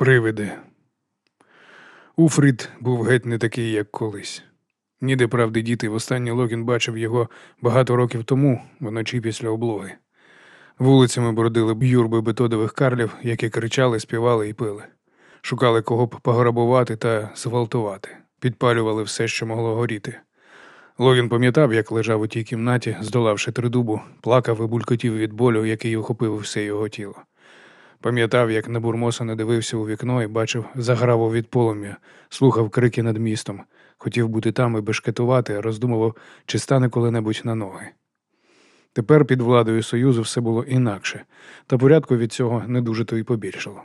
Привиди. Уфрід був геть не такий, як колись. Ніде правди діти, востаннє Логін бачив його багато років тому, вночі після облоги. Вулицями бродили юрби бетодових карлів, які кричали, співали і пили. Шукали кого б пограбувати та зґвалтувати, підпалювали все, що могло горіти. Логін пам'ятав, як лежав у тій кімнаті, здолавши тридубу, плакав і булькотів від болю, який охопив все його тіло. Пам'ятав, як набурмосано дивився у вікно і бачив заграву від полум'я, слухав крики над містом, хотів бути там і бешкетувати, роздумував, чи стане коли-небудь на ноги. Тепер під владою Союзу все було інакше, та порядку від цього не дуже то й побільшало.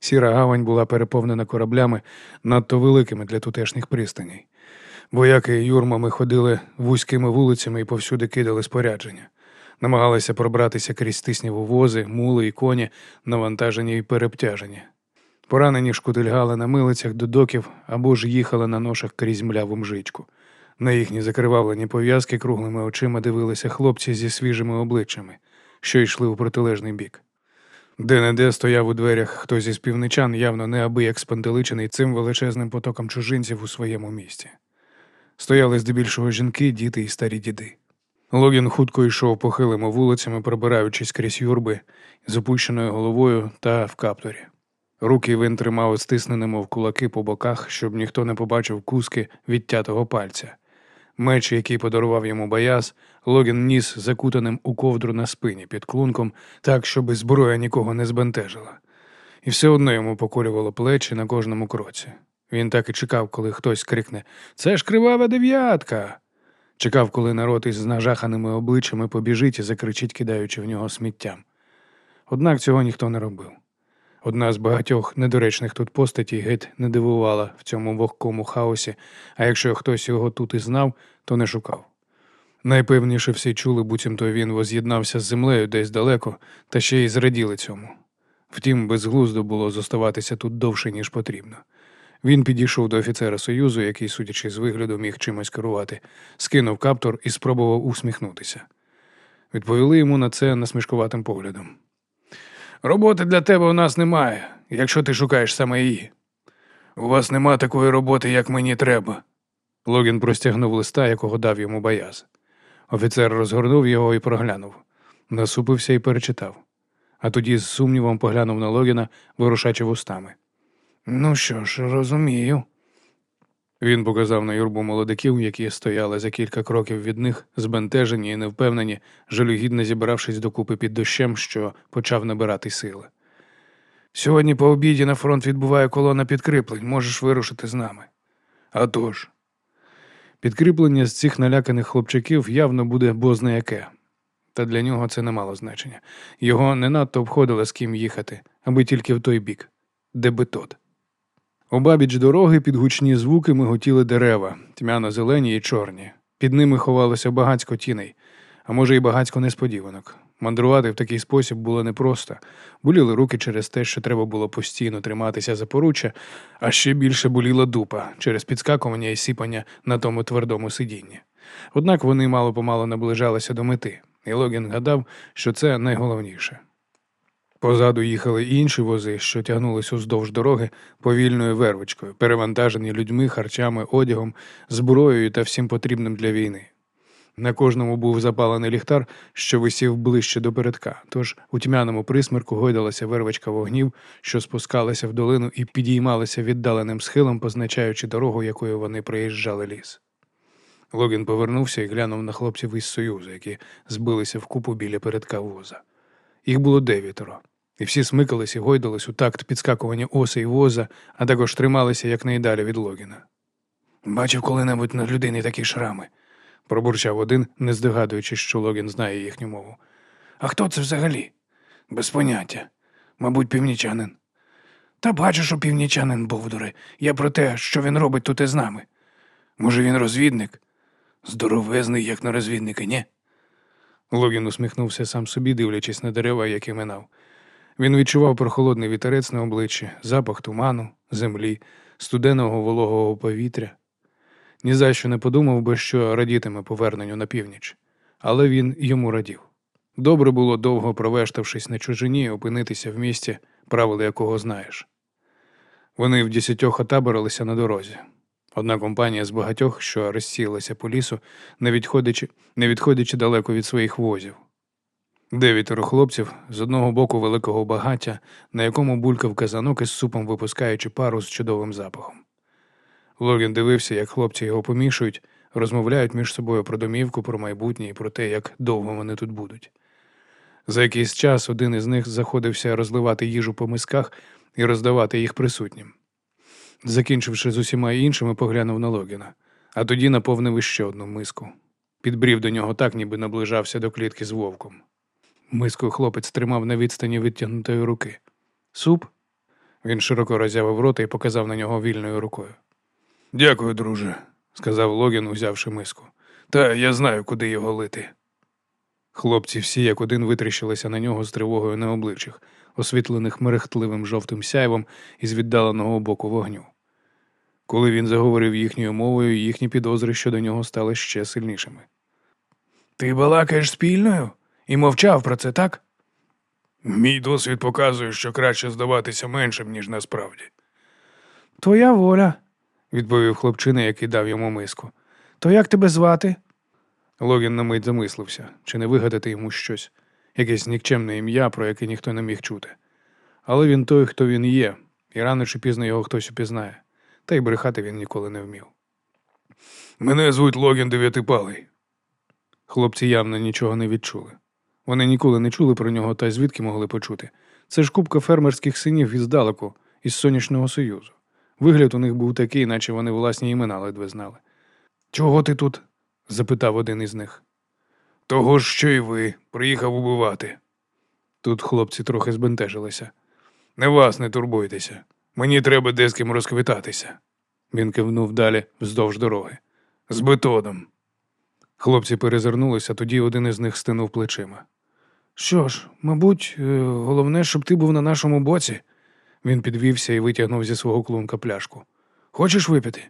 Сіра гавань була переповнена кораблями надто великими для тутешніх пристаней. Вояки юрмами ходили вузькими вулицями і повсюди кидали спорядження намагалися пробратися крізь тисняву вози, мули і коні, навантажені і переобтяжені. Поранені шкутильгали на милицях до доків або ж їхали на ношах крізь мляву мжичку. На їхні закривавлені пов'язки круглими очима дивилися хлопці зі свіжими обличчями, що йшли у протилежний бік. Де-не-де стояв у дверях хтось із півничан, явно неабияк спантеличений цим величезним потоком чужинців у своєму місті. Стояли здебільшого жінки, діти і старі діди. Логін хутко йшов похилими вулицями, пробираючись крізь юрби з опущеною головою та в каптурі. Руки він тримав стисненими в кулаки по боках, щоб ніхто не побачив куски відтятого пальця. Меч, який подарував йому бояз, Логін ніс закутаним у ковдру на спині під клунком, так, щоб зброя нікого не збентежила. І все одно йому поколювало плечі на кожному кроці. Він так і чекав, коли хтось крикне Це ж кривава дев'ятка. Чекав, коли народ із нажаханими обличчями побіжить і закричить, кидаючи в нього сміттям. Однак цього ніхто не робив. Одна з багатьох недоречних тут постатей геть не дивувала в цьому вогкому хаосі, а якщо хтось його тут і знав, то не шукав. Найпевніше всі чули, буцімто він воз'єднався з землею десь далеко, та ще й зраділи цьому. Втім, безглуздо було зоставатися тут довше, ніж потрібно. Він підійшов до офіцера Союзу, який, судячи з вигляду, міг чимось керувати, скинув каптор і спробував усміхнутися. Відповіли йому на це насмішкуватим поглядом. Роботи для тебе у нас немає, якщо ти шукаєш саме її. У вас нема такої роботи, як мені треба. Логін простягнув листа, якого дав йому бояз. Офіцер розгорнув його і проглянув, насупився і перечитав, а тоді з сумнівом поглянув на Логіна, вирушачи вустами. Ну що ж, розумію. Він показав на юрбу молодиків, які стояли за кілька кроків від них, збентежені і невпевнені, жалюгідно зібравшись докупи під дощем, що почав набирати сили. Сьогодні по обіді на фронт відбуває колона підкріплень, можеш вирушити з нами. «А тож». Підкріплення з цих наляканих хлопчаків явно буде бозне яке, та для нього це не мало значення. Його не надто обходило з ким їхати, аби тільки в той бік, де би тот. Обабіч дороги під гучні звуки миготіли дерева, тьмяно-зелені і чорні. Під ними ховалося багацько тіней, а може, і багацько несподіванок. Мандрувати в такий спосіб було непросто. Боліли руки через те, що треба було постійно триматися за поруччя, а ще більше боліла дупа через підскакування і сіпання на тому твердому сидінні. Однак вони мало помало наближалися до мети, і Логін гадав, що це найголовніше. Позаду їхали інші вози, що тягнулись уздовж дороги повільною вервочкою, перевантажені людьми, харчами, одягом, зброєю та всім потрібним для війни. На кожному був запалений ліхтар, що висів ближче до передка, тож у тьмяному присмерку гойдалася вервочка вогнів, що спускалася в долину і підіймалася віддаленим схилом, позначаючи дорогу, якою вони проїжджали ліс. Логін повернувся і глянув на хлопців із Союзу, які збилися в купу біля передка воза. Їх було дев'ятеро і всі смикались і гойдались у такт підскакування оси і воза, а також трималися якнайдалі від Логіна. Бачив коли-небудь на людині такі шрами, пробурчав один, не здогадуючись, що Логін знає їхню мову. А хто це взагалі? Без поняття. Мабуть, північанин. Та бачу, що північанин Бовдуре. Я про те, що він робить тут із нами. Може, він розвідник? Здоровезний, як на розвідника, ні? Логін усміхнувся сам собі, дивлячись на дерева, які минав. Він відчував прохолодний вітерець на обличчі, запах туману, землі, студеного вологого повітря. Ні за що не подумав би, що радітиме поверненню на північ, але він йому радів. Добре було довго провештавшись на чужині, опинитися в місті, правила якого знаєш. Вони в десятьох отаборилися на дорозі. Одна компанія з багатьох, що розсіялася по лісу, не відходячи, не відходячи далеко від своїх возів. Дев'ятеро хлопців з одного боку великого багаття, на якому булькав казанок із супом, випускаючи пару з чудовим запахом. Логін дивився, як хлопці його помішують, розмовляють між собою про домівку, про майбутнє і про те, як довго вони тут будуть. За якийсь час один із них заходився розливати їжу по мисках і роздавати їх присутнім. Закінчивши з усіма іншими, поглянув на Логіна, а тоді наповнив іще одну миску. Підбрів до нього так, ніби наближався до клітки з вовком. Миску хлопець тримав на відстані витягнутої руки. Суп? Він широко роззявив рота і показав на нього вільною рукою. Дякую, друже, сказав Логін, узявши миску. Та я знаю, куди його лити. Хлопці всі як один витріщилися на нього з тривогою на обличчях, освітлених мерехтливим жовтим сяйвом із віддаленого боку вогню. Коли він заговорив їхньою мовою, їхні підозри щодо нього стали ще сильнішими. Ти балакаєш спільною і мовчав про це, так? Мій досвід показує, що краще здаватися меншим, ніж насправді. Твоя воля, відповів хлопчина, який дав йому миску. То як тебе звати? Логін на мить замислився, чи не вигадати йому щось, якесь нікчемне ім'я, про яке ніхто не міг чути. Але він той, хто він є, і рано чи пізно його хтось упізнає, та й брехати він ніколи не вмів. Мене звуть Логін Дев'ятипалий. Хлопці явно нічого не відчули. Вони ніколи не чули про нього, та й звідки могли почути. Це ж купка фермерських синів іздалеку, із Сонячного Союзу. Вигляд у них був такий, наче вони власні імена ледве знали. Чого ти тут? запитав один із них. Того ж, що й ви, приїхав убивати. Тут хлопці трохи збентежилися. Не вас не турбуйтеся. Мені треба де з ким розквітатися. Він кивнув далі вздовж дороги. З бетоном. Хлопці перезирнулися, тоді один із них стинув плечима. Що ж, мабуть, е, головне, щоб ти був на нашому боці. Він підвівся і витягнув зі свого клунка пляшку. Хочеш випити?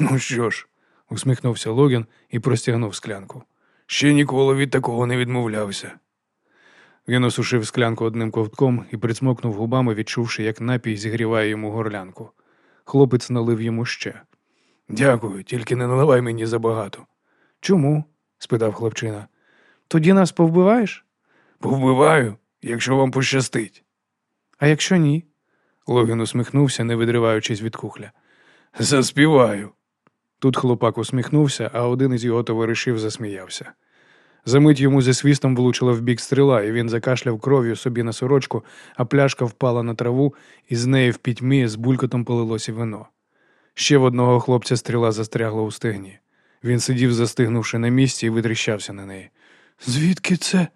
Ну що ж, усміхнувся Логін і простягнув склянку. Ще ніколи від такого не відмовлявся. Він осушив склянку одним ковтком і присмокнув губами, відчувши, як напій зігріває йому горлянку. Хлопець налив йому ще. Дякую, тільки не наливай мені забагато. Чому? спитав хлопчина. Тоді нас повбиваєш? Повбиваю, якщо вам пощастить. А якщо ні? Логін усміхнувся, не відриваючись від кухля. Заспіваю. Тут хлопак усміхнувся, а один із його товаришів засміявся. Замить йому зі свістом влучила в бік стріла, і він закашляв кров'ю собі на сорочку, а пляшка впала на траву, і з неї в пітьмі з булькотом полилося вино. Ще в одного хлопця стріла застрягла у стегні. Він сидів, застигнувши на місці, і витріщався на неї. Звідки це?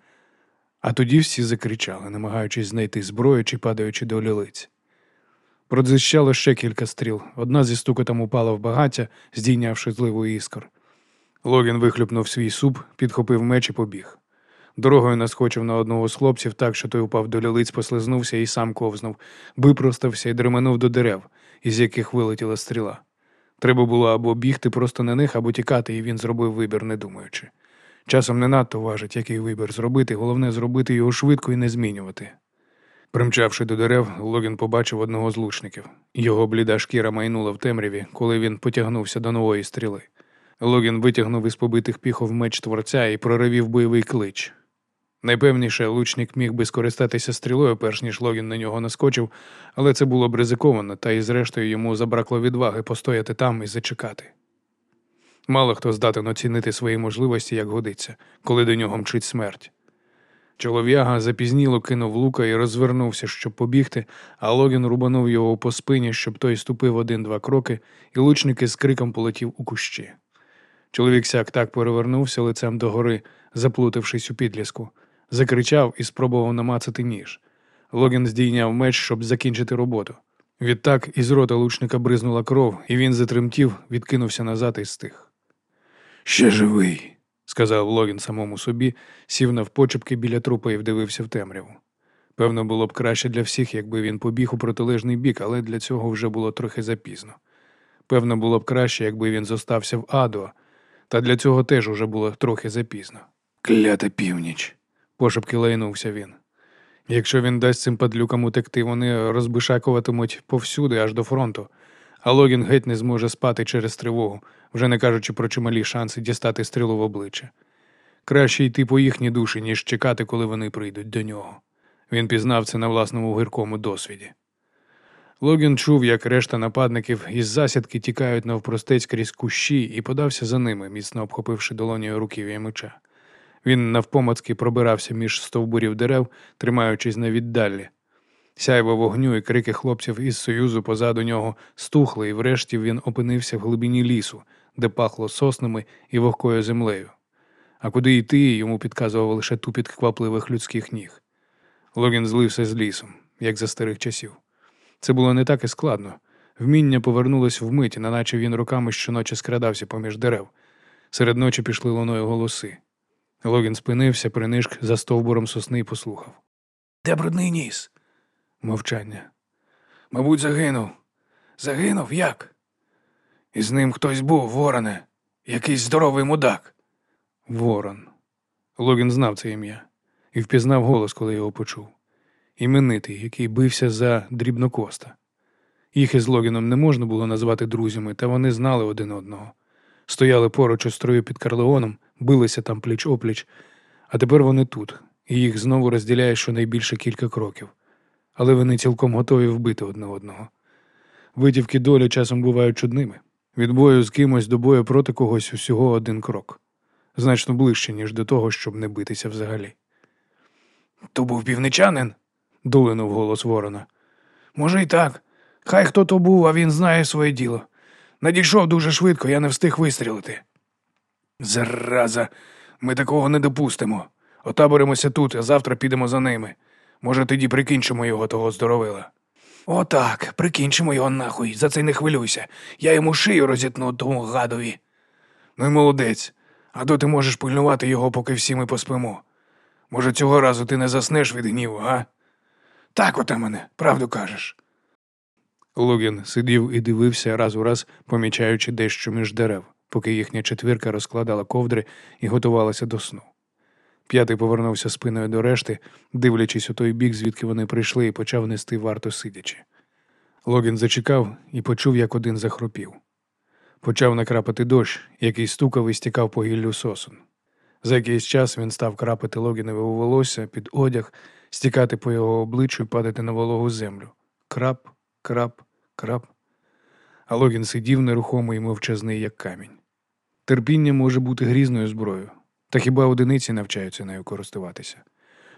А тоді всі закричали, намагаючись знайти зброю чи падаючи до лілиць. Продзищало ще кілька стріл. Одна зі стукотом упала в багаття, здійнявши зливу іскор. Логін вихлюпнув свій суп, підхопив меч і побіг. Дорогою наскочив на одного з хлопців так, що той упав до лілиць, послизнувся і сам ковзнув, випростався і дременув до дерев, із яких вилетіла стріла. Треба було або бігти просто на них, або тікати, і він зробив вибір, не думаючи. Часом не надто важить, який вибір зробити, головне зробити його швидко і не змінювати. Примчавши до дерев, Логін побачив одного з лучників. Його бліда шкіра майнула в темряві, коли він потягнувся до нової стріли. Логін витягнув із побитих піхов меч творця і проривів бойовий клич. Найпевніше, лучник міг би скористатися стрілою, перш ніж Логін на нього наскочив, але це було б ризиковано, та й зрештою йому забракло відваги постояти там і зачекати. Мало хто здатен оцінити свої можливості, як годиться, коли до нього мчить смерть. Чолов'яга запізніло кинув лука і розвернувся, щоб побігти, а Логін рубанув його по спині, щоб той ступив один-два кроки, і лучник із криком полетів у кущі. Чоловік сяк так перевернувся лицем догори, заплутавшись у підліску, закричав і спробував намацати ніж. Логін здійняв меч, щоб закінчити роботу. Відтак із рота лучника бризнула кров, і він затремтів, відкинувся назад і стих. Ще живий, сказав Логін самому собі, сів навпочепки біля трупа і вдивився в темряву. Певно, було б краще для всіх, якби він побіг у протилежний бік, але для цього вже було трохи запізно. Певно, було б краще, якби він зостався в Адо, та для цього теж уже було трохи запізно. Клята північ, пошепки лайнувся він. Якщо він дасть цим падлюкам утекти, вони розбишакуватимуть повсюди аж до фронту, а Логін геть не зможе спати через тривогу, вже не кажучи про чималі шанси дістати стрілу в обличчя. Краще йти по їхній душі, ніж чекати, коли вони прийдуть до нього. Він пізнав це на власному гіркому досвіді. Логін чув, як решта нападників із засідки тікають навпростець крізь кущі і подався за ними, міцно обхопивши долонію руків'я меча. Він навпомацки пробирався між стовбурів дерев, тримаючись на віддалі. Сяйво вогню і крики хлопців із союзу позаду нього стухли, і врешті він опинився в глибині лісу, де пахло соснами і вогкою землею. А куди йти, йому підказував лише тупіт квапливих людських ніг. Логін злився з лісом, як за старих часів. Це було не так і складно. Вміння повернулось вмить, неначе він руками щоночі скрадався поміж дерев. Серед ночі пішли луною голоси. Логін спинився, принишк за стовбуром сосни і послухав. Де брудний ніс? Мовчання. Мабуть, загинув. Загинув як? І з ним хтось був, вороне, якийсь здоровий мудак. Ворон. Логін знав це ім'я і впізнав голос, коли його почув. Іменитий, який бився за дрібнокоста. Їх із Логіном не можна було назвати друзями, та вони знали один одного. Стояли поруч у строю під Карлеоном, билися там пліч опліч, а тепер вони тут, і їх знову розділяє щонайбільше кілька кроків. Але вони цілком готові вбити одне одного. Витівки долі часом бувають чудними. Від бою з кимось до бою проти когось усього один крок, значно ближче, ніж до того, щоб не битися взагалі. То був півничанин? долинув голос Ворона. Може, й так. Хай хто то був, а він знає своє діло. Надійшов дуже швидко, я не встиг вистрілити. Зараза, ми такого не допустимо. Отаборимося тут, а завтра підемо за ними. Може, тоді прикінчимо його того здоровила. Отак, прикінчимо його нахуй, за це не хвилюйся. Я йому шию розітну тому гадові. Ну й молодець, а то ти можеш пильнувати його, поки всі ми поспимо. Може, цього разу ти не заснеш від гніву, га? Так оте мене, правду кажеш. Логін сидів і дивився раз у раз, помічаючи дещо між дерев, поки їхня четвірка розкладала ковдри і готувалася до сну. П'ятий повернувся спиною до решти, дивлячись у той бік, звідки вони прийшли, і почав нести варто сидячи. Логін зачекав і почув, як один захропів. Почав накрапати дощ, який стукав і стікав по гіллю сосун. За якийсь час він став крапати Логінове у волосся під одяг, стікати по його обличчю і падати на вологу землю. Крап, крап, крап. А Логін сидів нерухомий і мовчазний, як камінь. Терпіння може бути грізною зброєю, та хіба одиниці навчаються нею користуватися.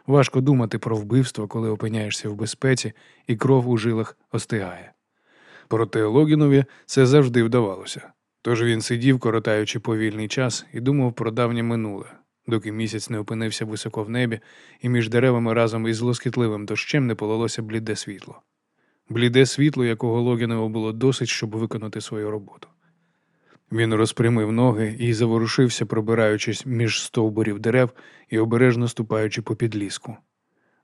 Важко думати про вбивство, коли опиняєшся в безпеці і кров у жилах остигає. Проте Логінові це завжди вдавалося. Тож він сидів, коротаючи повільний час, і думав про давнє минуле, доки місяць не опинився високо в небі, і між деревами разом із лоскітливим дощем не полилося бліде світло. Бліде світло, якого Логінову було досить, щоб виконати свою роботу. Він розпрямив ноги і заворушився, пробираючись між стовбурів дерев і обережно ступаючи по підліску.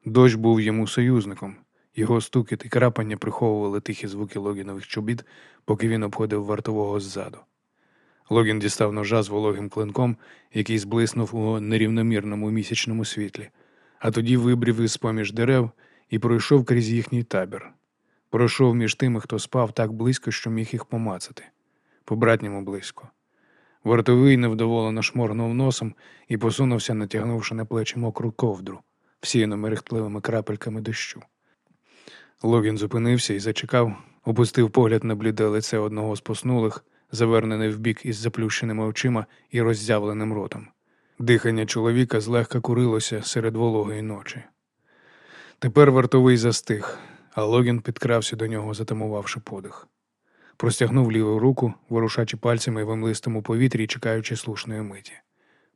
Дощ був йому союзником, його стукіт і крапання приховували тихі звуки Логінових чобіт, поки він обходив вартового ззаду. Логін дістав ножа з вологим клинком, який зблиснув у нерівномірному місячному світлі, а тоді вибрів із поміж дерев і пройшов крізь їхній табір. Пройшов між тими, хто спав так близько, що міг їх помацати, по братньому близько. Вартовий невдоволено шморгнув носом і посунувся, натягнувши на плечі мокру ковдру, всіяну мерехтливими крапельками дощу. Логін зупинився і зачекав, опустив погляд на бліде лице одного з поснулих, завернений вбік із заплющеними очима і роззявленим ротом. Дихання чоловіка злегка курилося серед вологої ночі. Тепер вартовий застиг, а Логін підкрався до нього, затамувавши подих. Простягнув ліву руку, ворушачи пальцями в млистому повітрі, чекаючи слушної миті.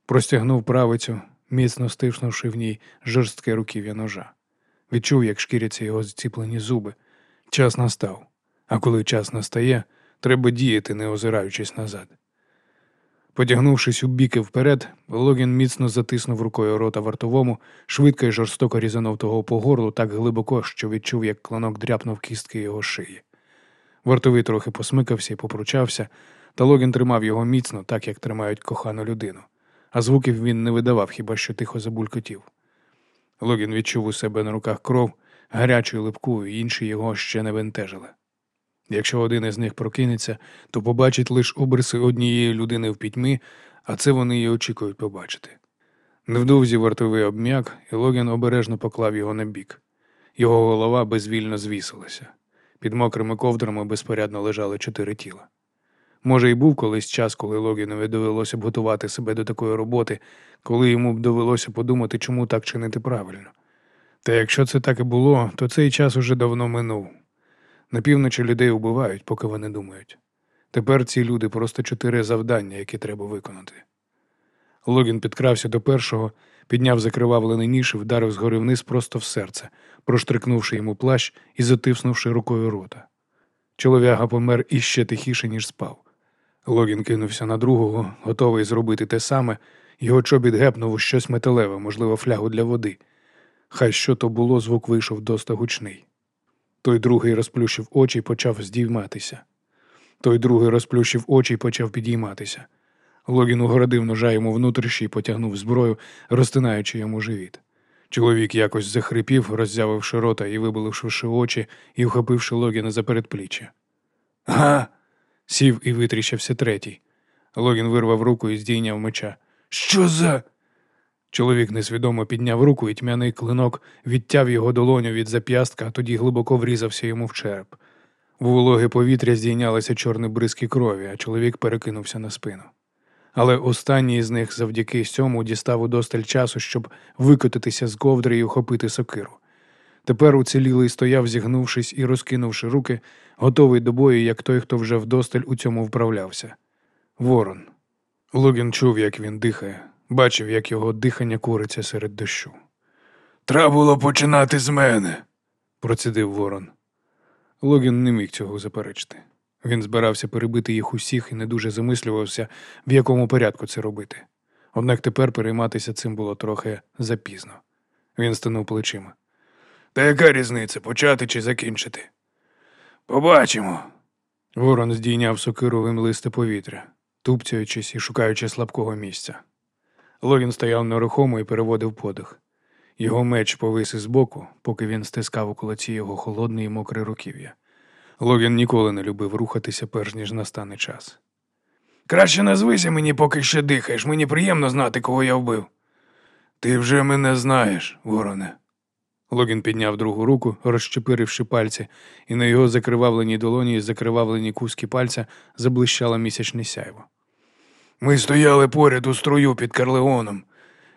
Простягнув правицю, міцно стиснувши в ній жорстке руків'я ножа. Відчув, як шкіряться його зціплені зуби. Час настав. А коли час настає, треба діяти, не озираючись назад. Потягнувшись у біки вперед, Логін міцно затиснув рукою рота вартовому, швидко і жорстоко різанув того по горлу так глибоко, що відчув, як клонок дряпнув кістки його шиї. Вартовий трохи посмикався і попручався, та Логін тримав його міцно, так як тримають кохану людину, а звуків він не видавав, хіба що тихо забулькотів. Логін відчув у себе на руках кров, гарячу і липку, і інші його ще не бентежили. Якщо один із них прокинеться, то побачить лише обриси однієї людини в пітьмі, а це вони й очікують побачити. Невдовзі вартовий обм'як, і Логін обережно поклав його на бік. Його голова безвільно звісилася. Під мокрими ковдрами безпорядно лежали чотири тіла. Може, і був колись час, коли Логінові довелося б готувати себе до такої роботи, коли йому б довелося подумати, чому так чинити правильно. Та якщо це так і було, то цей час уже давно минув. На півночі людей убивають, поки вони думають. Тепер ці люди просто чотири завдання, які треба виконати. Логін підкрався до першого, підняв закривавлений ніж і вдарив згори вниз просто в серце, проштрикнувши йому плащ і затиснувши рукою рота. Чолов'яга помер іще тихіше, ніж спав. Логін кинувся на другого, готовий зробити те саме, його чобіт гепнув у щось металеве, можливо, флягу для води. Хай що то було, звук вийшов доста гучний. Той другий розплющив очі і почав здійматися. Той другий розплющив очі і почав підійматися. Логін угородив ножа йому внутрішній і потягнув зброю, розтинаючи йому живіт. Чоловік якось захрипів, роззявивши рота і вибаливши очі і вхопивши Логіна за передпліччя. Га. сів і витріщався третій. Логін вирвав руку і здійняв меча. Що за? Чоловік несвідомо підняв руку, і тьмяний клинок відтяв його долоню від зап'ястка, а тоді глибоко врізався йому в череп. В вологе повітря здійнялися чорні бризки крові, а чоловік перекинувся на спину. Але останній з них завдяки цьому дістав удосталь часу, щоб викотитися з ковдри і ухопити сокиру. Тепер уцілілий стояв, зігнувшись і розкинувши руки, готовий до бою, як той, хто вже вдосталь у цьому вправлявся. Ворон. Логін чув, як він дихає, бачив, як його дихання куриться серед дощу. Треба було починати з мене, процідив ворон. Логін не міг цього заперечити. Він збирався перебити їх усіх і не дуже замислювався, в якому порядку це робити. Однак тепер перейматися цим було трохи запізно. Він стинув плечима. Та яка різниця, почати чи закінчити? Побачимо. Ворон здійняв сокиру вимлисте повітря, тупцяючись і шукаючи слабкого місця. Логін стояв нерухомо і переводив подих. Його меч повис із боку, поки він стискав у кулаці його холодне і мокре руків'я. Логін ніколи не любив рухатися, перш ніж настане час. Краще назвися мені, поки ще дихаєш. Мені приємно знати, кого я вбив. Ти вже мене знаєш, вороне. Логін підняв другу руку, розчепиривши пальці, і на його закривавленій долоні і закривавлені куски пальця заблищало місячне сяйво. Ми стояли поряд у струю під Карлеоном.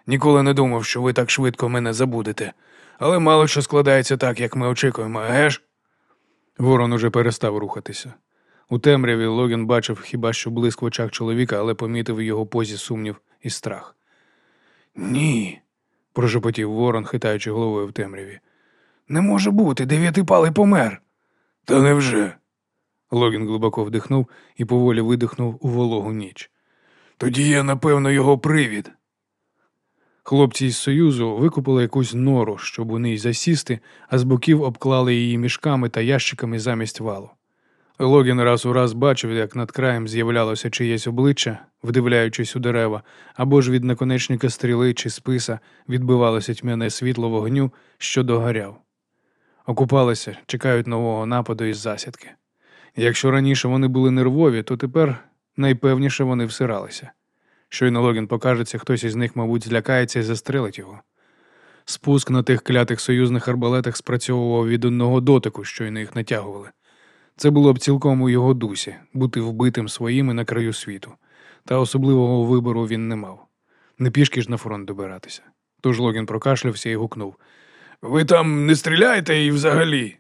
Ніколи не думав, що ви так швидко мене забудете, але мало що складається так, як ми очікуємо, геш? Ворон уже перестав рухатися. У темряві Логін бачив хіба що блиск в очах чоловіка, але помітив в його позі сумнів і страх. Ні, прошепотів ворон, хитаючи головою в темряві. Не може бути, дев'ятипалий помер. Та невже? Логін глибоко вдихнув і поволі видихнув у вологу ніч. Тоді я, напевно, його привід. Хлопці із Союзу викупили якусь нору, щоб у ній засісти, а з боків обклали її мішками та ящиками замість валу. Логін раз у раз бачив, як над краєм з'являлося чиєсь обличчя, вдивляючись у дерева, або ж від наконечника стріли чи списа відбивалося тьмяне світло вогню, що догоряв. Окупалися, чекають нового нападу із засідки. Якщо раніше вони були нервові, то тепер найпевніше вони всиралися. Щойно Логін покажеться, хтось із них, мабуть, злякається і застрелить його. Спуск на тих клятих союзних арбалетах спрацьовував від одного дотику, щойно їх натягували. Це було б цілком у його дусі бути вбитим своїми на краю світу, та особливого вибору він не мав. Не пішки ж на фронт добиратися. Тож Логін прокашлявся і гукнув Ви там не стріляєте і взагалі.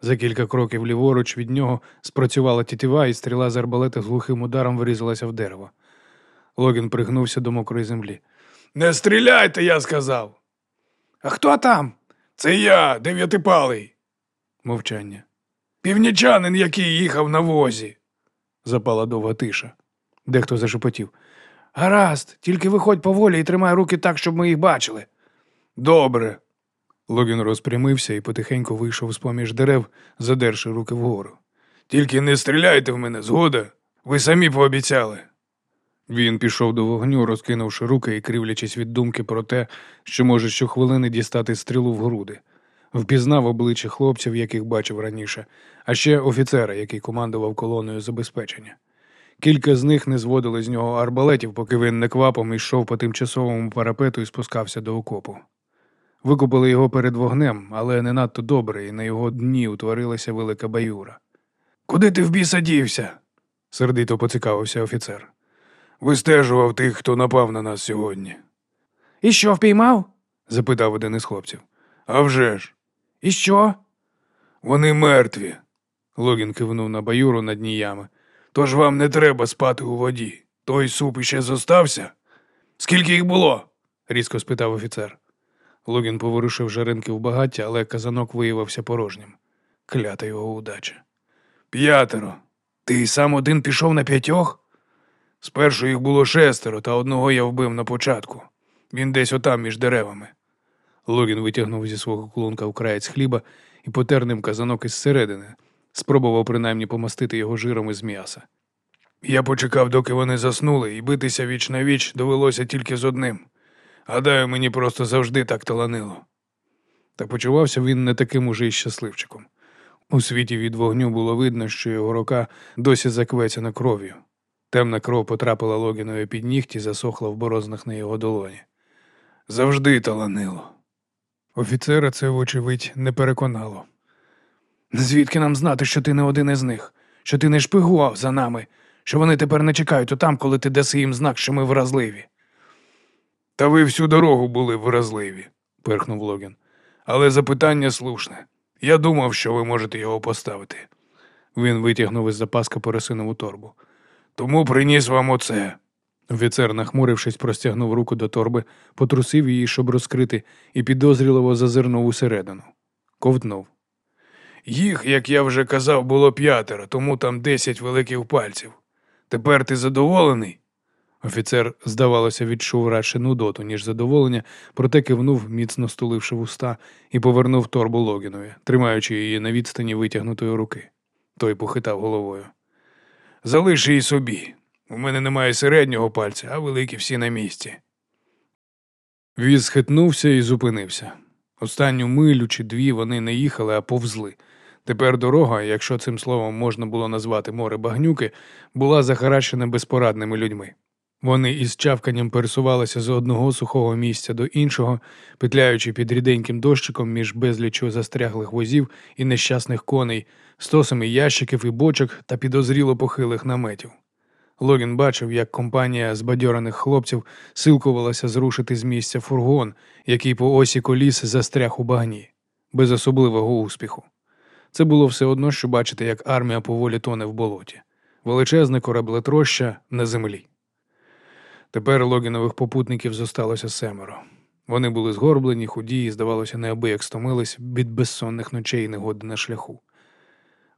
За кілька кроків ліворуч від нього спрацювала тітива, і стріла з арбалета з глухим ударом вирізалася в дерево. Логін пригнувся до мокрої землі. Не стріляйте, я сказав. А хто там? Це я, дев'ятипалий. Мовчання. Північанин, який їхав на возі. Запала довга тиша. Дехто зашепотів. Гаразд, тільки виходь поволі і тримай руки так, щоб ми їх бачили. Добре. Логін розпрямився і потихеньку вийшов з поміж дерев, задерши руки вгору. Тільки не стріляйте в мене, згода. Ви самі пообіцяли. Він пішов до вогню, розкинувши руки і кривлячись від думки про те, що може щохвилини дістати стрілу в груди. Впізнав обличчя хлопців, яких бачив раніше, а ще офіцера, який командував колоною забезпечення. Кілька з них не зводили з нього арбалетів, поки він неквапом йшов по тимчасовому парапету і спускався до окопу. Викупили його перед вогнем, але не надто добре, і на його дні утворилася велика баюра. Куди ти в біса дівся? сердито поцікавився офіцер. Вистежував тих, хто напав на нас сьогодні. І що впіймав? запитав один із хлопців. «А вже ж! І що? Вони мертві. Логін кивнув на баюру на дні ями. Тож вам не треба спати у воді. Той суп іще зостався? Скільки їх було? різко спитав офіцер. Логін поворушив жаринки в багаття, але казанок виявився порожнім. Клята його удача. П'ятеро. Ти сам один пішов на п'ятьох? Спершу їх було шестеро, та одного я вбив на початку. Він десь отам між деревами. Логін витягнув зі свого клунка вкраєць хліба і потер ним казанок із середини, спробував принаймні помастити його жиром із м'яса. Я почекав, доки вони заснули, і битися віч на віч довелося тільки з одним. Гадаю, мені просто завжди так таланило. Та почувався він не таким уже й щасливчиком. У світі від вогню було видно, що його рука досі заквецяна кров'ю. Темна кров потрапила Логінові під нігті засохла в борознах на його долоні. Завжди таланило. Офіцера це, вочевидь, не переконало. Звідки нам знати, що ти не один із них, що ти не шпигував за нами, що вони тепер не чекають отам, коли ти даси їм знак, що ми вразливі. Та ви всю дорогу були вразливі, пирхнув Логін. Але запитання слушне. Я думав, що ви можете його поставити. Він витягнув із запаска пересинову торбу. Тому приніс вам оце. Офіцер, нахмурившись, простягнув руку до торби, потрусив її, щоб розкрити, і підозріливо зазирнув усередину. Ковтнув. Їх, як я вже казав, було п'ятеро, тому там десять великих пальців. Тепер ти задоволений? Офіцер, здавалося, відчув радше нудоту, ніж задоволення, проте кивнув, міцно стуливши вуста, і повернув торбу Логінові, тримаючи її на відстані витягнутої руки. Той похитав головою. Залиш її собі. У мене немає середнього пальця, а великі всі на місці. Віз хитнувся і зупинився. Останню милю чи дві вони не їхали, а повзли. Тепер дорога, якщо цим словом можна було назвати море багнюки, була захарачена безпорадними людьми. Вони із чавканням пересувалися з одного сухого місця до іншого, петляючи під ріденьким дощиком між безліччю застряглих возів і нещасних коней, стосами ящиків і бочок та підозріло похилих наметів. Логін бачив, як компанія збадьорених хлопців силкувалася зрушити з місця фургон, який по осі коліс застряг у багні, без особливого успіху. Це було все одно, що бачити, як армія поволі тоне в болоті, величезне кораблетроща на землі. Тепер Логінових попутників зосталося семеро. Вони були згорблені, худі і, здавалося, неабияк стомились від безсонних ночей і негоди на шляху.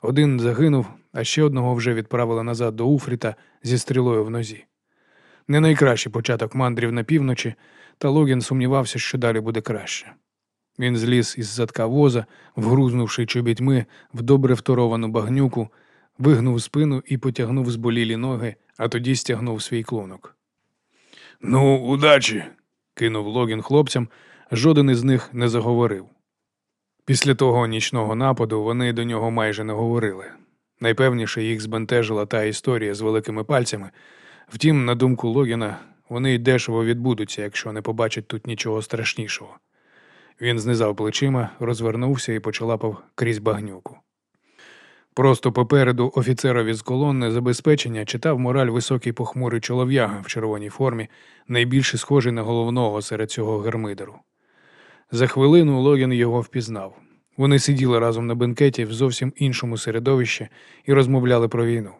Один загинув, а ще одного вже відправили назад до Уфріта зі стрілою в нозі. Не найкращий початок мандрів на півночі, та Логін сумнівався, що далі буде краще. Він зліз із задка воза, вгрузнувши чобітьми в добре второвану багнюку, вигнув спину і потягнув зболілі ноги, а тоді стягнув свій клунок. Ну, удачі, кинув Логін хлопцям, жоден із них не заговорив. Після того нічного нападу вони до нього майже не говорили. Найпевніше їх збентежила та історія з великими пальцями. Втім, на думку Логіна, вони й дешево відбудуться, якщо не побачать тут нічого страшнішого. Він знизав плечима, розвернувся і почалапав крізь багнюку. Просто попереду офіцерові з колонни забезпечення читав мораль високий похмурий чолов'яга в червоній формі, найбільше схожий на головного серед цього гермидеру. За хвилину Логін його впізнав. Вони сиділи разом на бенкеті в зовсім іншому середовищі і розмовляли про війну.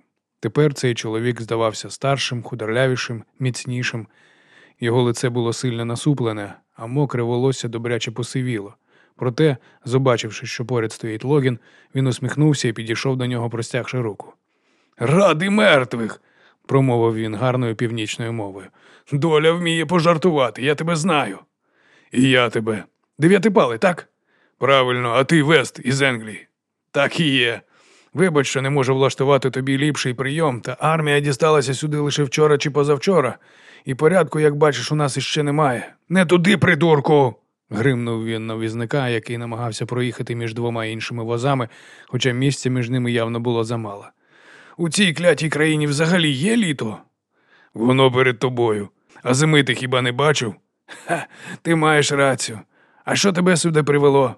Тепер цей чоловік здавався старшим, худорлявішим, міцнішим. Його лице було сильно насуплене, а мокре волосся добряче посивіло. Проте, побачивши, що поряд стоїть Логін, він усміхнувся і підійшов до нього, простягши руку. Ради мертвих, промовив він гарною північною мовою. Доля вміє пожартувати, я тебе знаю. І я тебе. Дев'ятипалий, так? Правильно, а ти Вест із Енглії. Так і є. Вибач, що не можу влаштувати тобі ліпший прийом, та армія дісталася сюди лише вчора чи позавчора, і порядку, як бачиш, у нас іще немає. Не туди, придурку. Гримнув він на візника, який намагався проїхати між двома іншими возами, хоча місця між ними явно було замало. У цій клятій країні взагалі є літо? Воно перед тобою. А зими ти хіба не бачив? Ха, ти маєш рацію. А що тебе сюди привело?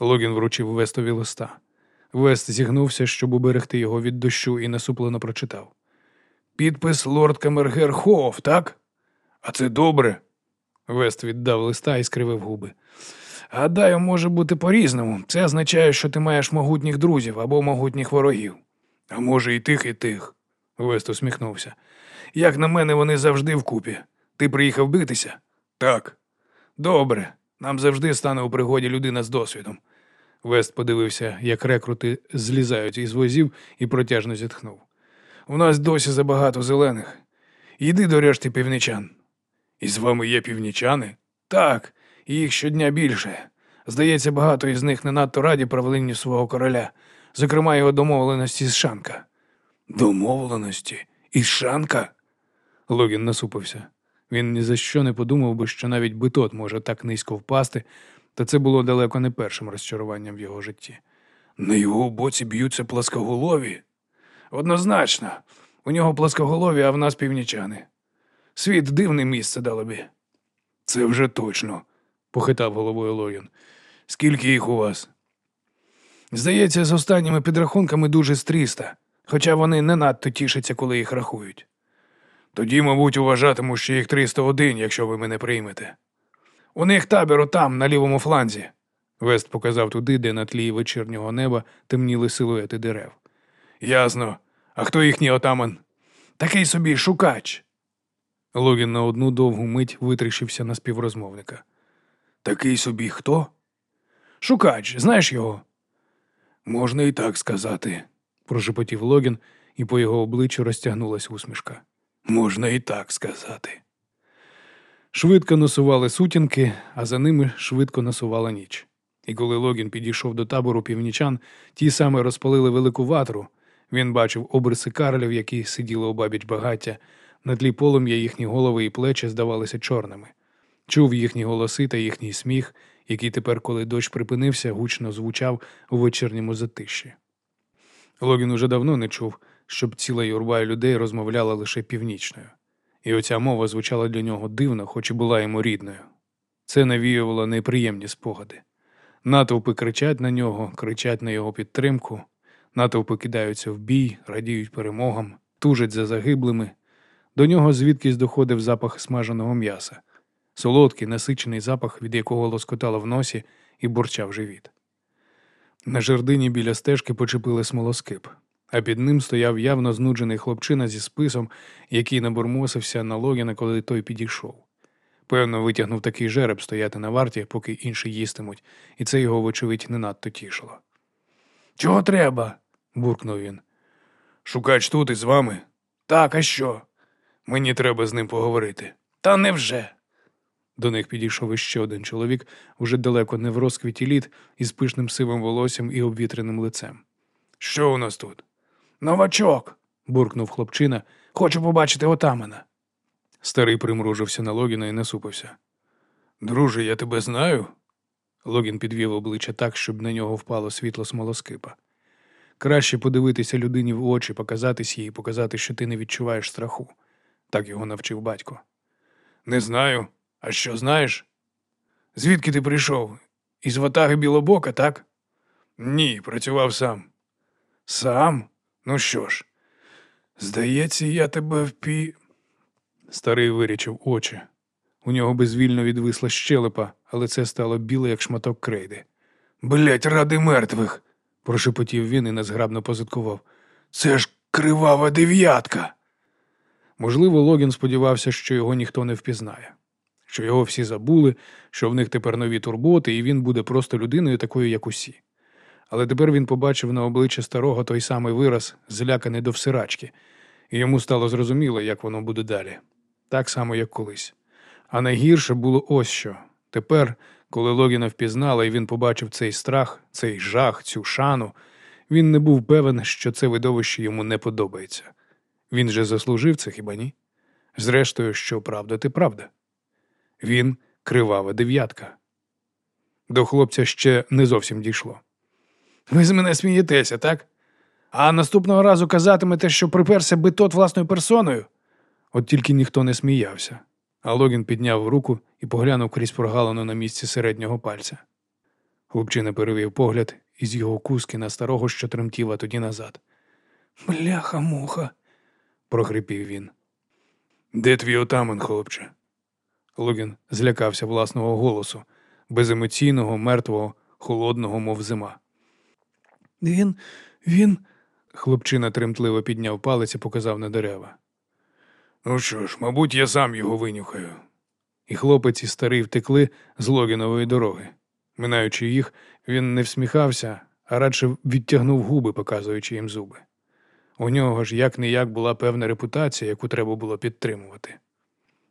Логін вручив Вестові листа. Вест зігнувся, щоб уберегти його від дощу, і насуплено прочитав. Підпис лорд Камергер Хоов, так? А це добре. Вест віддав листа і скривив губи. Гадаю, може бути по-різному. Це означає, що ти маєш могутніх друзів або могутніх ворогів. А може, і тих, і тих. Вест усміхнувся. Як на мене, вони завжди вкупі. Ти приїхав битися? Так. Добре. Нам завжди стане у пригоді людина з досвідом. Вест подивився, як рекрути злізають із возів і протяжно зітхнув. У нас досі забагато зелених. Йди до решти північан. І з вами є північани? Так, їх щодня більше. Здається, багато із них не надто раді правлінню свого короля, зокрема його домовленості з Шанка. Домовленості? Із Шанка? Логін насупився. Він ні за що не подумав би, що навіть битот може так низько впасти, та це було далеко не першим розчаруванням в його житті. На його боці б'ються пласкоголові. Однозначно, у нього пласкоголові, а в нас північани. Світ дивне місце далебі. Це вже точно, похитав головою Логін. Скільки їх у вас? Здається, з останніми підрахунками дуже 300, хоча вони не надто тішаться, коли їх рахують. Тоді, мабуть, уважатиму, що їх 301, якщо ви мене приймете. У них табір отам, на лівому фланзі. Вест показав туди, де на тлі вечірнього неба темніли силуети дерев. Ясно. А хто їхній отаман? Такий собі шукач. Логін на одну довгу мить витріщився на співрозмовника. Такий собі хто? Шукач, знаєш його? Можна і так сказати, прошепотів Логін, і по його обличчю розтягнулася усмішка. Можна і так сказати. Швидко насували сутінки, а за ними швидко насувала ніч. І коли Логін підійшов до табору північан, ті саме розпалили велику ватру. Він бачив обриси карлів, які сиділи обабіч багаття, на тлі полум'я їхні голови і плечі здавалися чорними. Чув їхні голоси та їхній сміх, який тепер, коли дощ припинився, гучно звучав у вечірньому затиші. Логін уже давно не чув, щоб ціла юрба людей розмовляла лише північною. І оця мова звучала для нього дивно, хоч і була йому рідною. Це навіювало неприємні спогади. Натовпи кричать на нього, кричать на його підтримку, натовпи кидаються в бій, радіють перемогам, тужать за загиблими. До нього звідкись доходив запах смаженого м'яса, солодкий, насичений запах, від якого лоскотало в носі і бурчав живіт. На жердині біля стежки почепили смолоскип, а під ним стояв явно знуджений хлопчина зі списом, який набурмосився на Логіна, коли той підійшов. Певно, витягнув такий жереб стояти на варті, поки інші їстимуть, і це його, вочевидь, не надто тішило. Чого треба? буркнув він. Шукач тут із вами? Так, а що? Мені треба з ним поговорити. Та невже? До них підійшов іще один чоловік, уже далеко не в розквіті літ, із пишним сивим волоссям і обвітреним лицем. Що у нас тут? Новачок. буркнув хлопчина. Хочу побачити отамана. Старий примружився на Логіна і насупився. Друже, я тебе знаю. Логін підвів обличчя так, щоб на нього впало світло смолоскипа. Краще подивитися людині в очі, показатись їй, показати, що ти не відчуваєш страху. Так його навчив батько. Не знаю. А що знаєш? Звідки ти прийшов? Із ватаги Білобока, так? Ні, працював сам. Сам? Ну що ж, здається, я тебе впі. Старий вирічив очі. У нього безвільно відвисла щелепа, але це стало біле, як шматок крейди. Блять, ради мертвих, прошепотів він і незграбно позиткував. Це ж кривава дев'ятка. Можливо, Логін сподівався, що його ніхто не впізнає, що його всі забули, що в них тепер нові турботи, і він буде просто людиною такою, як усі. Але тепер він побачив на обличчі старого той самий вираз, зляканий до всирачки, і йому стало зрозуміло, як воно буде далі, так само, як колись. А найгірше було ось що. Тепер, коли Логіна впізнала, і він побачив цей страх, цей жах, цю шану, Він не був певен, що це видовище йому не подобається. Він же заслужив це хіба ні? Зрештою, що правда, ти правда. Він кривава дев'ятка. До хлопця ще не зовсім дійшло. Ви з мене смієтеся, так? А наступного разу казатимете, що приперся би тот власною персоною. От тільки ніхто не сміявся, а Логін підняв руку і поглянув крізь прогалину на місці середнього пальця. Хлопчина перевів погляд із його куски на старого, що тремтів, а тоді назад. Бляха муха, прохрипів він. Де твій отаман, хлопче? Логін злякався власного голосу, беземоційного, мертвого, холодного, мов зима. Він, він. Хлопчина тремтливо підняв палець і показав на дерева. Ну що ж, мабуть, я сам його винюхаю. І хлопець і старий втекли з Логінової дороги. Минаючи їх, він не всміхався, а радше відтягнув губи, показуючи їм зуби. У нього ж як не як була певна репутація, яку треба було підтримувати.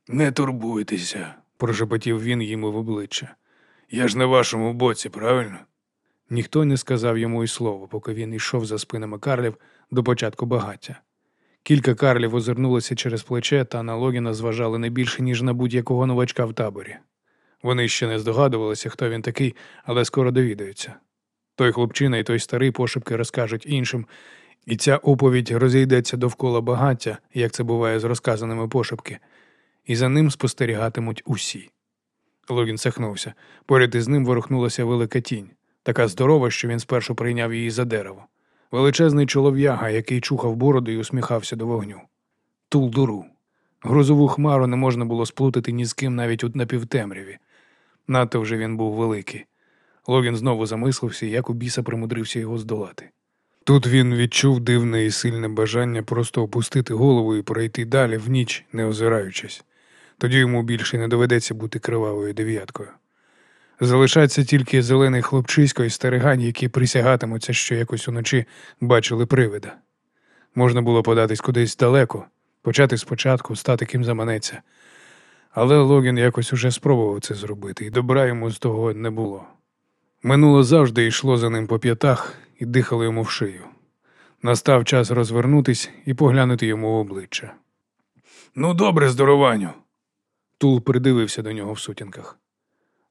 Не турбуйтеся, прошепотів він йому в обличчя. Я ж на вашому боці, правильно? Ніхто не сказав йому й слова, поки він йшов за спинами карлів до початку багаття. Кілька карлів озирнулися через плече та на Логіна зважали не більше, ніж на будь-якого новачка в таборі. Вони ще не здогадувалися, хто він такий, але скоро довідаються. Той хлопчина і той старий пошепки розкажуть іншим, і ця оповідь розійдеться довкола багаття, як це буває з розказаними пошепки, і за ним спостерігатимуть усі. Логін сахнувся. Поряд із ним ворухнулася велика тінь, така здорова, що він спершу прийняв її за дерево. Величезний чолов'яга, який чухав бороду і усміхався до вогню. Тулдуру. Грозову хмару не можна було сплутати ні з ким навіть у напівтемряві. Надто вже він був великий. Логін знову замислився, як у біса примудрився його здолати. Тут він відчув дивне і сильне бажання просто опустити голову і пройти далі в ніч, не озираючись. Тоді йому більше не доведеться бути кривавою дев'яткою. Залишаться тільки зелений хлопчисько і старигань, які присягатимуться, що якось уночі бачили привида. Можна було податись кудись далеко, почати спочатку, стати ким заманеться. Але Логін якось уже спробував це зробити, і добра йому з того не було. Минуло завжди йшло за ним по п'ятах і дихало йому в шию. Настав час розвернутись і поглянути йому в обличчя. Ну, добре, здорованню. Тул придивився до нього в сутінках.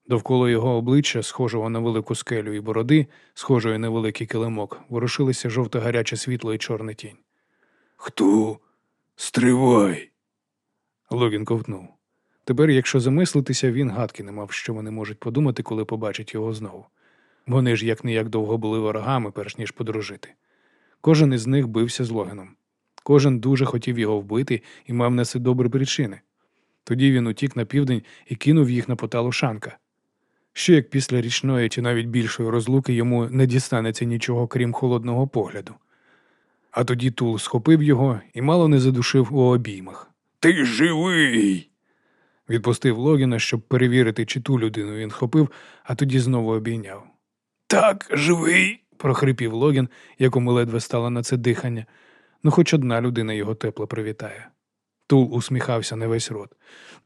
Довкола його обличчя, схожого на велику скелю і бороди, схожої на великий килимок, ворушилися жовто гаряче світло і чорна тінь. Хто? Стривай. Логін ковтнув. Тепер, якщо замислитися, він гадки не мав, що вони можуть подумати, коли побачать його знову. Вони ж як не як довго були ворогами, перш ніж подружити. Кожен із них бився з Логіном. Кожен дуже хотів його вбити і мав на це добрі причини. Тоді він утік на південь і кинув їх на поталу шанка. Що як після річної чи навіть більшої розлуки йому не дістанеться нічого, крім холодного погляду. А тоді Тул схопив його і мало не задушив у обіймах. Ти живий. Відпустив Логіна, щоб перевірити, чи ту людину він схопив, а тоді знову обійняв. Так, живий, прохрипів Логін, якому ледве стало на це дихання. Ну, хоч одна людина його тепло привітає. Тул усміхався на весь рот.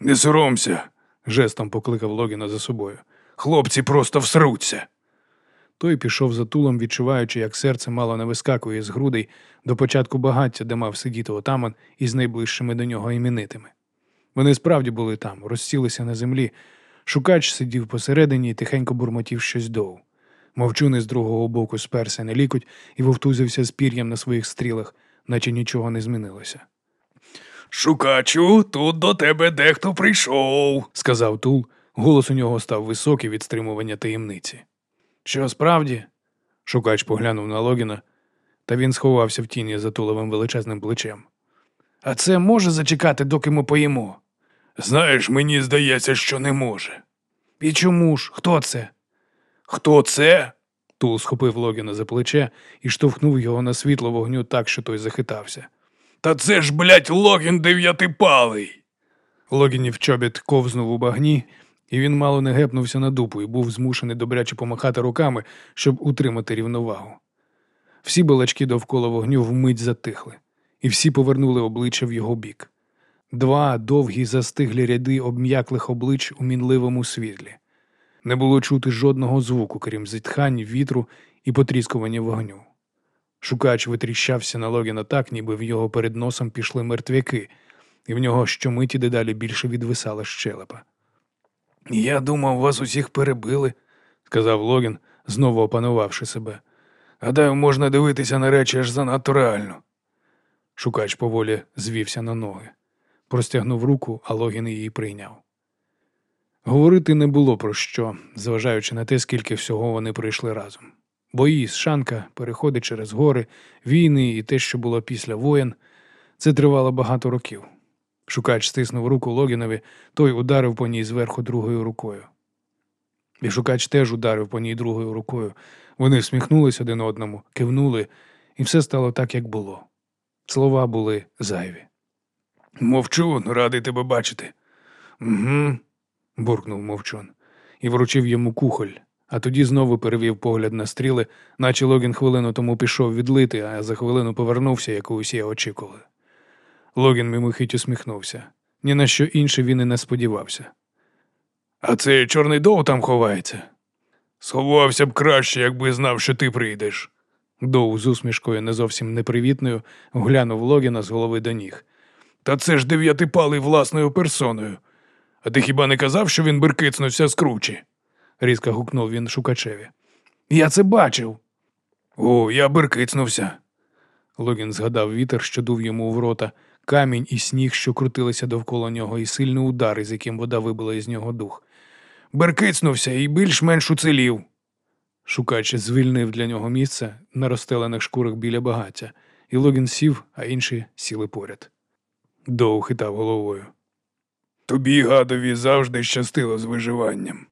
Не соромся, жестом покликав Логіна за собою. Хлопці просто всруться. Той пішов за тулом, відчуваючи, як серце мало не вискакує з грудей до початку багаття, де мав сидіти отаман із найближчими до нього іменитими. Вони справді були там, розсілися на землі. Шукач сидів посередині і тихенько бурмотів щось доу. Мовчуни з другого боку сперся на лікуть і вовтузився з пір'ям на своїх стрілах, наче нічого не змінилося. Шукачу, тут до тебе дехто прийшов, сказав Тул. Голос у нього став високий від стримування таємниці. Що справді? Шукач поглянув на Логіна, та він сховався в тіні за туловим величезним плечем. А це може зачекати, доки ми поїмо? Знаєш, мені здається, що не може. І чому ж? Хто це? Хто це? Тул схопив Логіна за плече і штовхнув його на світло вогню так, що той захитався. Та це ж, блядь, Логін дев'ятипалий. Логінів чобіт ковзнув у багні, і він мало не гепнувся на дупу і був змушений добряче помахати руками, щоб утримати рівновагу. Всі балачки довкола вогню вмить затихли, і всі повернули обличчя в його бік. Два довгі застиглі ряди обм'яклих облич у мінливому світлі. Не було чути жодного звуку, крім зітхань, вітру і потріскування вогню. Шукач витріщався на Логіна так, ніби в його перед носом пішли мертвяки, і в нього щомиті дедалі більше відвисала щелепа. Я думав, вас усіх перебили, сказав Логін, знову опанувавши себе. Гадаю, можна дивитися на речі аж занадто реально. Шукач поволі звівся на ноги, простягнув руку, а Логін її прийняв. Говорити не було про що, зважаючи на те, скільки всього вони пройшли разом. Бої Шанка, переходи через гори, війни і те, що було після воєн, це тривало багато років. Шукач стиснув руку Логінові, той ударив по ній зверху другою рукою. І шукач теж ударив по ній другою рукою. Вони всміхнулись один одному, кивнули, і все стало так, як було. Слова були зайві. Мовчун, радий тебе бачити. Угу, буркнув мовчун і вручив йому кухоль, а тоді знову перевів погляд на стріли, наче Логін хвилину тому пішов відлити, а за хвилину повернувся, як усі очікували. Логін мимохить усміхнувся. Ні на що інше він і не сподівався. А цей чорний доу там ховається. Сховався б краще, якби знав, що ти прийдеш. Доу з усмішкою не зовсім непривітною глянув Логіна з голови до ніг. Та це ж дев'ятипалий власною персоною. А ти хіба не казав, що він беркицнувся з кручі? різко гукнув він шукачеві. Я це бачив. О, я беркицнувся. Логін згадав вітер, що дув йому в рота, камінь і сніг, що крутилися довкола нього, і сильний удар, із яким вода вибила із нього дух. Беркицнувся і більш-менш уцелів. Шукач звільнив для нього місце на розстелених шкурах біля багаття, і Логін сів, а інші сіли поряд. Доу хитав головою. Тобі, гадові, завжди щастило з виживанням.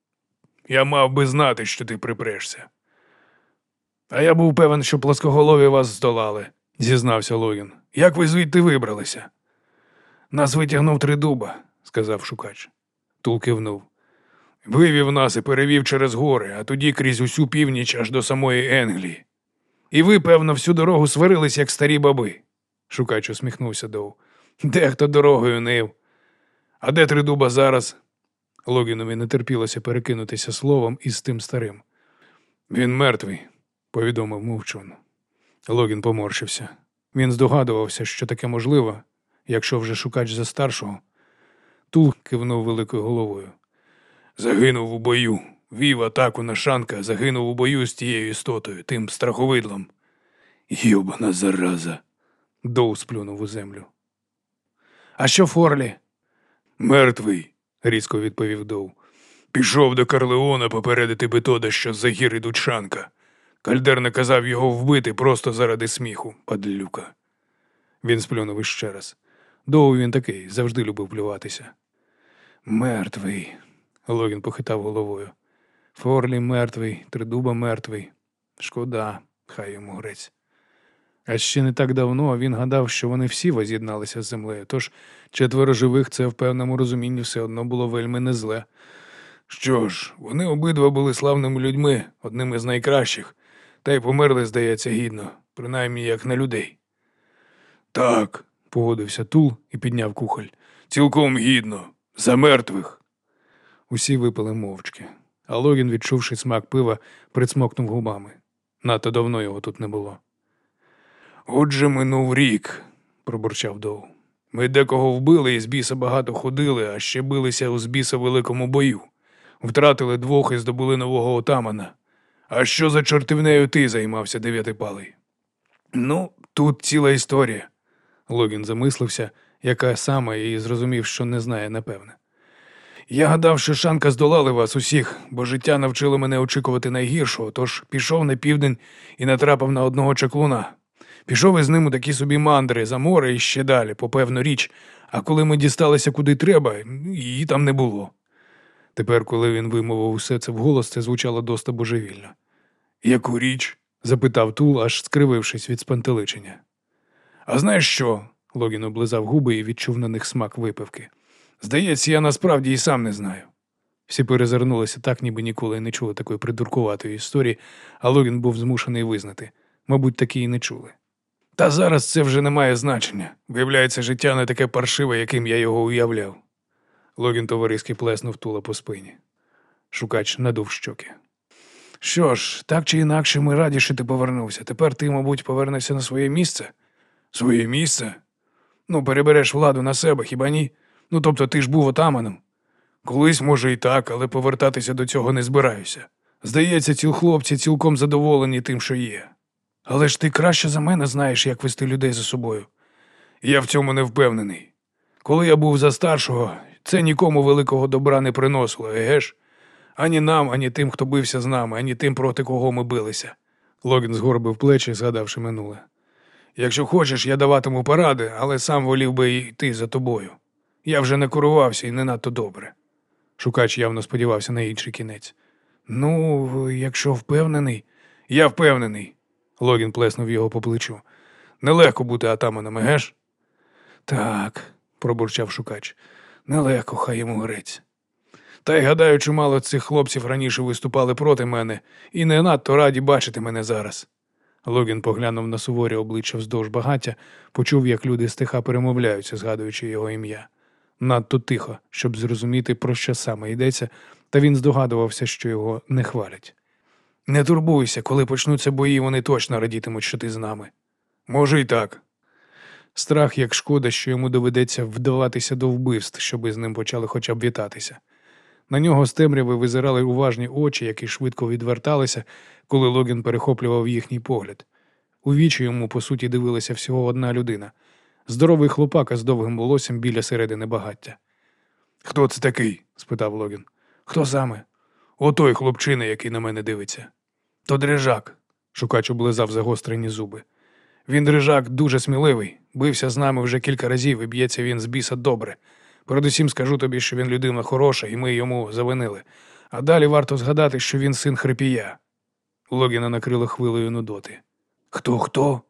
Я мав би знати, що ти припрешся. А я був певен, що плоскоголові вас здолали, зізнався Логін. Як ви звідти вибралися? Нас витягнув тридуба, сказав шукач. Тул кивнув. Вивів нас і перевів через гори, а тоді крізь усю північ аж до самої Енглії. І ви, певно, всю дорогу сварились, як старі баби. Шукач усміхнувся Доу. Дехто дорогою нив. А де тридуба зараз? Логінові не терпілося перекинутися словом із тим старим. Він мертвий, повідомив мовчун. Логін поморщився. Він здогадувався, що таке можливо, якщо вже шукач за старшого. Тул кивнув великою головою. Загинув у бою. Вів атаку на Шанка, загинув у бою з тією істотою, тим страховидлом. Йобана зараза. Доу сплюнув у землю. А що Форлі? Мертвий, різко відповів Доу. Пішов до Карлеона попередити Бетода, що за гір ідуть Шанка. Кальдер наказав його вбити просто заради сміху, падлюка. Він сплюнув іще раз. Доу він такий, завжди любив плюватися. Мертвий. Логін похитав головою. Форлі мертвий, тридуба мертвий. Шкода, хай йому грець. А ще не так давно він гадав, що вони всі воз'єдналися з землею, тож четверо живих це в певному розумінні все одно було вельми не зле. Що ж, вони обидва були славними людьми, одними з найкращих, та й померли, здається, гідно, принаймні як на людей. Так, погодився Тул і підняв кухоль. Цілком гідно, за мертвих. Усі випили мовчки, а Логін, відчувши смак пива, прицмокнув губами. Надто давно його тут не було. Отже, минув рік, пробурчав Доу. Ми декого вбили і з біса багато ходили, а ще билися у збіса великому бою. Втратили двох і здобули нового отамана. А що за чортівнею ти займався дев'ятипалий? Ну, тут ціла історія. Логін замислився, яка сама, і зрозумів, що не знає напевне. Я гадав, що Шанка здолали вас усіх, бо життя навчило мене очікувати найгіршого, тож пішов на південь і натрапив на одного чаклуна. Пішов із ним у такі собі мандри за море і ще далі, по певну річ, а коли ми дісталися куди треба, її там не було. Тепер, коли він вимовив усе це вголос, це звучало доста божевільно. Яку річ? запитав Тул, аж скривившись від спантеличення. А знаєш що? Логін облизав губи і відчув на них смак випивки. Здається, я насправді і сам не знаю. Всі перезирнулися так, ніби ніколи не чули такої придуркуватої історії, а Логін був змушений визнати. Мабуть, такі і не чули. Та зараз це вже не має значення. Виявляється, життя не таке паршиве, яким я його уявляв. Логін товариськи плеснув тула по спині. Шукач надув щоки. Що ж, так чи інакше, ми раді, що ти повернувся. Тепер ти, мабуть, повернешся на своє місце? Своє місце? Ну, перебереш владу на себе, хіба ні? Ну, тобто ти ж був отаманом. Колись, може, і так, але повертатися до цього не збираюся. Здається, ці хлопці цілком задоволені тим, що є. Але ж ти краще за мене знаєш, як вести людей за собою. Я в цьому не впевнений. Коли я був за старшого, це нікому великого добра не приносило, еге ж? Ані нам, ані тим, хто бився з нами, ані тим, проти кого ми билися. Логін згорбив плечі, згадавши минуле. Якщо хочеш, я даватиму поради, але сам волів би йти за тобою. Я вже не керувався і не надто добре. Шукач явно сподівався на інший кінець. Ну, якщо впевнений, я впевнений. Логін плеснув його по плечу. Нелегко бути атаманом, еге ж? Так, пробурчав шукач. Нелегко, хай йому грець. Та й гадаю, чимало цих хлопців раніше виступали проти мене і не надто раді бачити мене зараз. Логін поглянув на суворі обличчя вздовж багаття, почув, як люди стиха перемовляються, згадуючи його ім'я. Надто тихо, щоб зрозуміти, про що саме йдеться, та він здогадувався, що його не хвалять. Не турбуйся, коли почнуться бої, вони точно радітимуть, що ти з нами. Може, й так. Страх, як шкода, що йому доведеться вдаватися до вбивств, щоби з ним почали хоча б вітатися. На нього з темряви визирали уважні очі, які швидко відверталися, коли Логін перехоплював їхній погляд. У вічі йому, по суті, дивилася всього одна людина здоровий хлопака з довгим волоссям біля середини багаття. Хто це такий? спитав Логін. Хто саме? Отой хлопчина, який на мене дивиться. То дрижак, шукач облизав загострені зуби. Він дрижак дуже сміливий, бився з нами вже кілька разів і б'ється він з біса добре. Передусім скажу тобі, що він людина хороша, і ми йому завинили. А далі варто згадати, що він син хрипія. Логіна накрило хвилею нудоти. Хто хто?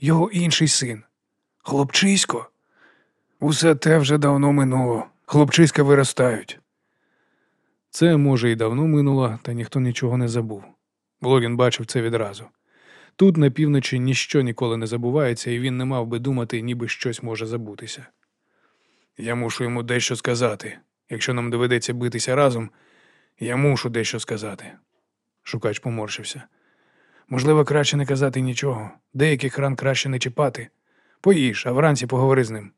Його інший син. Хлопчисько? Усе те вже давно минуло. Хлопчиська виростають. Це, може, і давно минуло, та ніхто нічого не забув. Логін бачив це відразу. Тут, на півночі, ніщо ніколи не забувається, і він не мав би думати, ніби щось може забутися. Я мушу йому дещо сказати. Якщо нам доведеться битися разом, я мушу дещо сказати. Шукач поморщився. Можливо, краще не казати нічого. Деяких ран краще не чіпати. Поїж, а вранці поговори з ним.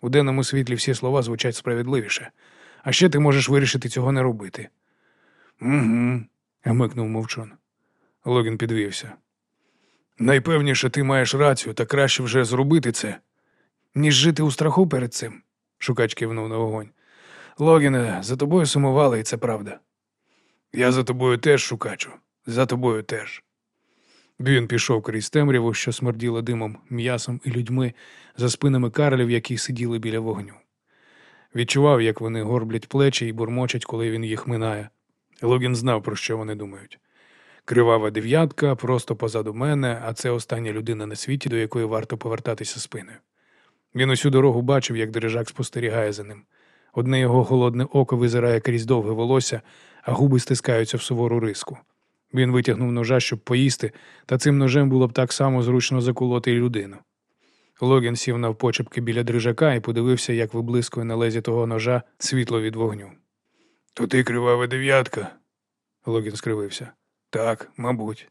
У денному світлі всі слова звучать справедливіше. А ще ти можеш вирішити цього не робити. Угу, гмикнув мовчун. Логін підвівся. Найпевніше, ти маєш рацію, та краще вже зробити це, ніж жити у страху перед цим, шукач кивнув на вогонь. Логіне, за тобою сумували, і це правда. Я за тобою теж шукачу, за тобою теж. Він пішов крізь темряву, що смерділо димом, м'ясом і людьми за спинами карлів, які сиділи біля вогню. Відчував, як вони горблять плечі і бурмочать, коли він їх минає. Логін знав, про що вони думають. Кривава дев'ятка просто позаду мене, а це остання людина на світі, до якої варто повертатися спиною. Він усю дорогу бачив, як дирижак спостерігає за ним. Одне його холодне око визирає крізь довге волосся, а губи стискаються в сувору риску. Він витягнув ножа, щоб поїсти, та цим ножем було б так само зручно заколоти й людину. Логін сів навпочепки біля дрижака і подивився, як виблискує на лезі того ножа світло від вогню. То ти кривава дев'ятка? Логін скривився. Так, мабуть.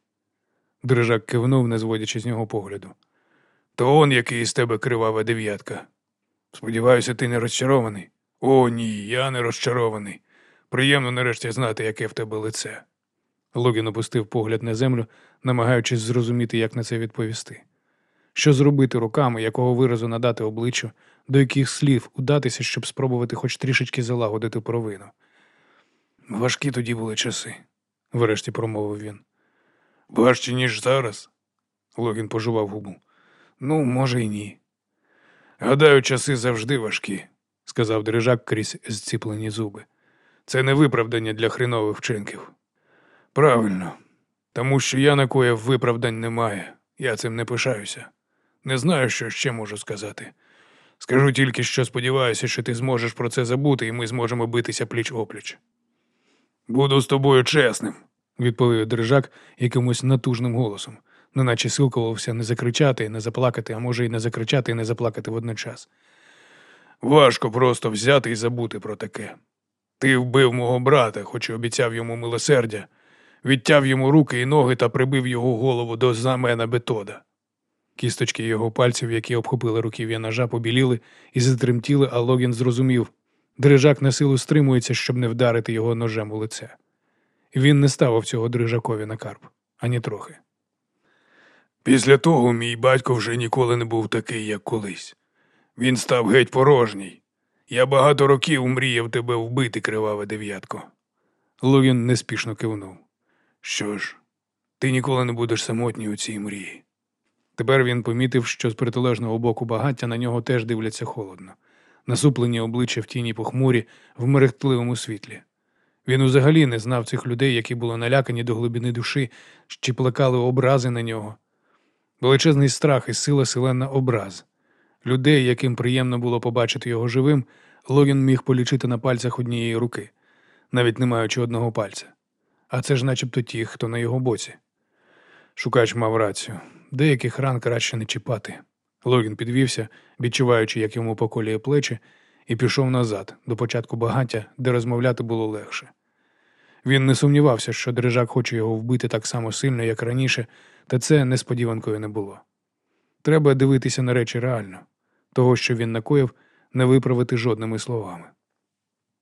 Дрижак кивнув, не зводячи з нього погляду. То он який із тебе кривава дев'ятка. Сподіваюся, ти не розчарований. О, ні, я не розчарований. Приємно нарешті знати, яке в тебе лице. Логін опустив погляд на землю, намагаючись зрозуміти, як на це відповісти. Що зробити руками, якого виразу надати обличчю, до яких слів удатися, щоб спробувати хоч трішечки залагодити провину. Важкі тоді були часи, врешті промовив він. Важче, ніж зараз? Логін пожував губу. Ну, може, й ні. Гадаю, часи завжди важкі, сказав дрижак крізь зціплені зуби. Це не виправдання для хренових вчинків. Правильно, тому що я накоїв виправдань немає. Я цим не пишаюся. Не знаю, що ще можу сказати. Скажу тільки, що сподіваюся, що ти зможеш про це забути, і ми зможемо битися пліч опліч. Буду з тобою чесним, відповів Дрижак якимось натужним голосом, неначе силкувався не закричати, не заплакати, а може й не закричати і не заплакати водночас. Важко просто взяти і забути про таке. Ти вбив мого брата, хоч і обіцяв йому милосердя. відтяв йому руки і ноги та прибив його голову до знамена бетода. Кісточки його пальців, які обхопили руків'я ножа, побіліли і затремтіли, а Логін зрозумів дрижак на силу стримується, щоб не вдарити його ножем у лице. Він не ставив цього дрижакові на карп, ані трохи. Після того мій батько вже ніколи не був такий, як колись. Він став геть порожній. Я багато років мріяв тебе вбити, криваве дев'ятко. Логін неспішно кивнув. Що ж, ти ніколи не будеш самотній у цій мрії. Тепер він помітив, що з протилежного боку багаття на нього теж дивляться холодно, насуплені обличчя в тіні похмурі в мерехтливому світлі. Він узагалі не знав цих людей, які були налякані до глибини душі, чи плекали образи на нього. Величезний страх і сила селена образ. Людей, яким приємно було побачити його живим, Логін міг полічити на пальцях однієї руки, навіть не маючи одного пальця. А це ж начебто ті, хто на його боці. Шукач мав рацію. Деяких ран краще не чіпати. Логін підвівся, відчуваючи, як йому поколює плечі, і пішов назад, до початку багаття, де розмовляти було легше. Він не сумнівався, що дрижак хоче його вбити так само сильно, як раніше, та це несподіванкою не було. Треба дивитися на речі реально. Того, що він накоїв, не виправити жодними словами.